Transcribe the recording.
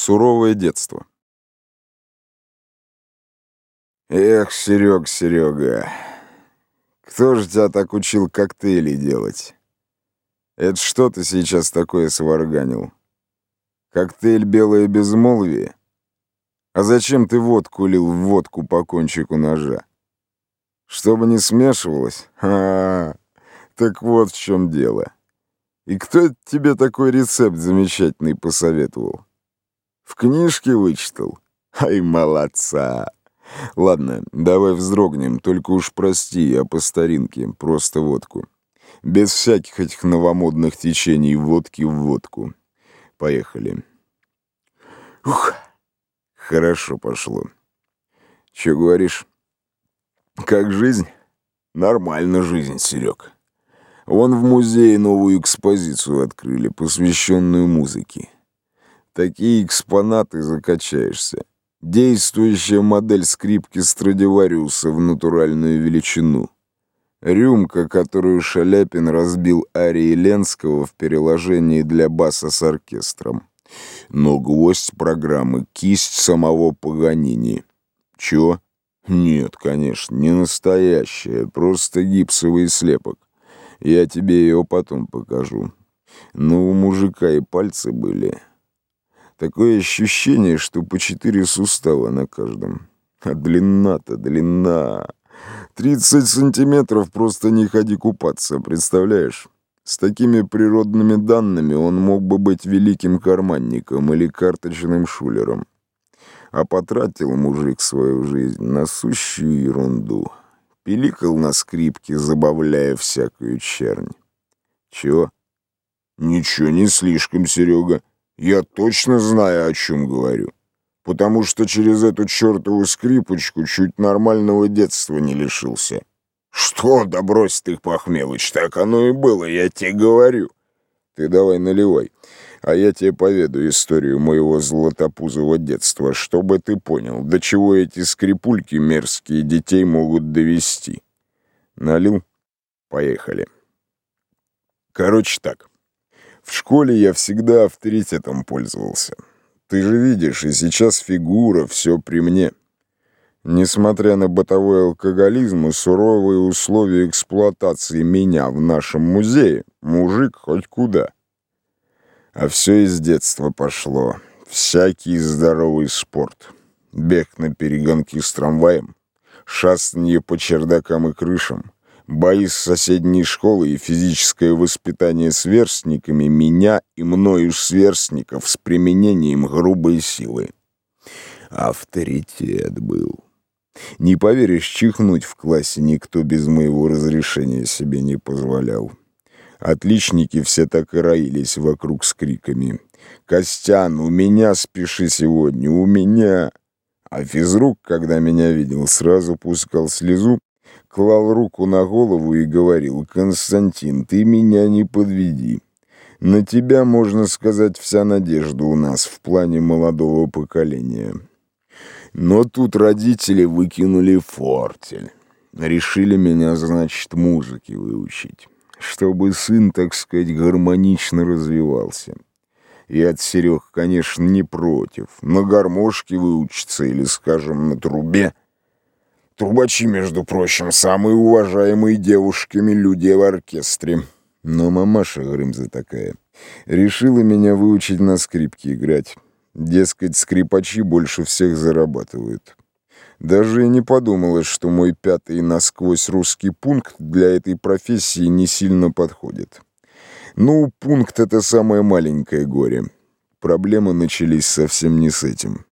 Суровое детство. Эх, Серег, Серега, кто же тебя так учил коктейли делать? Это что ты сейчас такое сварганил? Коктейль «Белое безмолвие»? А зачем ты водку лил в водку по кончику ножа? Чтобы не смешивалось? А, -а, -а. так вот в чем дело. И кто тебе такой рецепт замечательный посоветовал? В книжке вычитал? Ай, молодца! Ладно, давай вздрогнем, только уж прости, я по старинке, просто водку. Без всяких этих новомодных течений водки в водку. Поехали. Ух, хорошо пошло. Че говоришь? Как жизнь? Нормально жизнь, Серег. Вон в музее новую экспозицию открыли, посвященную музыке. Такие экспонаты закачаешься. Действующая модель скрипки Страдивариуса в натуральную величину. Рюмка, которую Шаляпин разбил арии Ленского в переложении для баса с оркестром. Но гвоздь программы — кисть самого Паганини. Чё? Нет, конечно, не настоящая, просто гипсовый слепок. Я тебе ее потом покажу. Но у мужика и пальцы были. Такое ощущение, что по четыре сустава на каждом. А длина-то длина. 30 сантиметров просто не ходи купаться, представляешь? С такими природными данными он мог бы быть великим карманником или карточным шулером. А потратил мужик свою жизнь на сущую ерунду. Пиликал на скрипке, забавляя всякую чернь. Чего? Ничего не слишком, Серега. Я точно знаю, о чем говорю. Потому что через эту чертову скрипочку чуть нормального детства не лишился. Что, да брось ты, Пахмелыч, так оно и было, я тебе говорю. Ты давай наливай, а я тебе поведу историю моего златопузого детства, чтобы ты понял, до чего эти скрипульки мерзкие детей могут довести. Налил? Поехали. Короче так. В школе я всегда авторитетом пользовался. Ты же видишь, и сейчас фигура, все при мне. Несмотря на бытовой алкоголизм и суровые условия эксплуатации меня в нашем музее, мужик хоть куда. А все из детства пошло. Всякий здоровый спорт. Бег на перегонки с трамваем, шастанье по чердакам и крышам, Бои с соседней школы и физическое воспитание сверстниками меня и мною сверстников с применением грубой силы. Авторитет был. Не поверишь, чихнуть в классе никто без моего разрешения себе не позволял. Отличники все так и роились вокруг с криками. «Костян, у меня спеши сегодня, у меня!» А физрук, когда меня видел, сразу пускал слезу клал руку на голову и говорил, «Константин, ты меня не подведи. На тебя, можно сказать, вся надежда у нас в плане молодого поколения». Но тут родители выкинули фортель. Решили меня, значит, музыке выучить, чтобы сын, так сказать, гармонично развивался. Я от Серег, конечно, не против. На гармошке выучиться или, скажем, на трубе — Трубачи, между прочим, самые уважаемые девушками люди в оркестре. Но мамаша Грымза такая. Решила меня выучить на скрипке играть. Дескать, скрипачи больше всех зарабатывают. Даже и не подумала, что мой пятый насквозь русский пункт для этой профессии не сильно подходит. Ну, пункт — это самое маленькое горе. Проблемы начались совсем не с этим.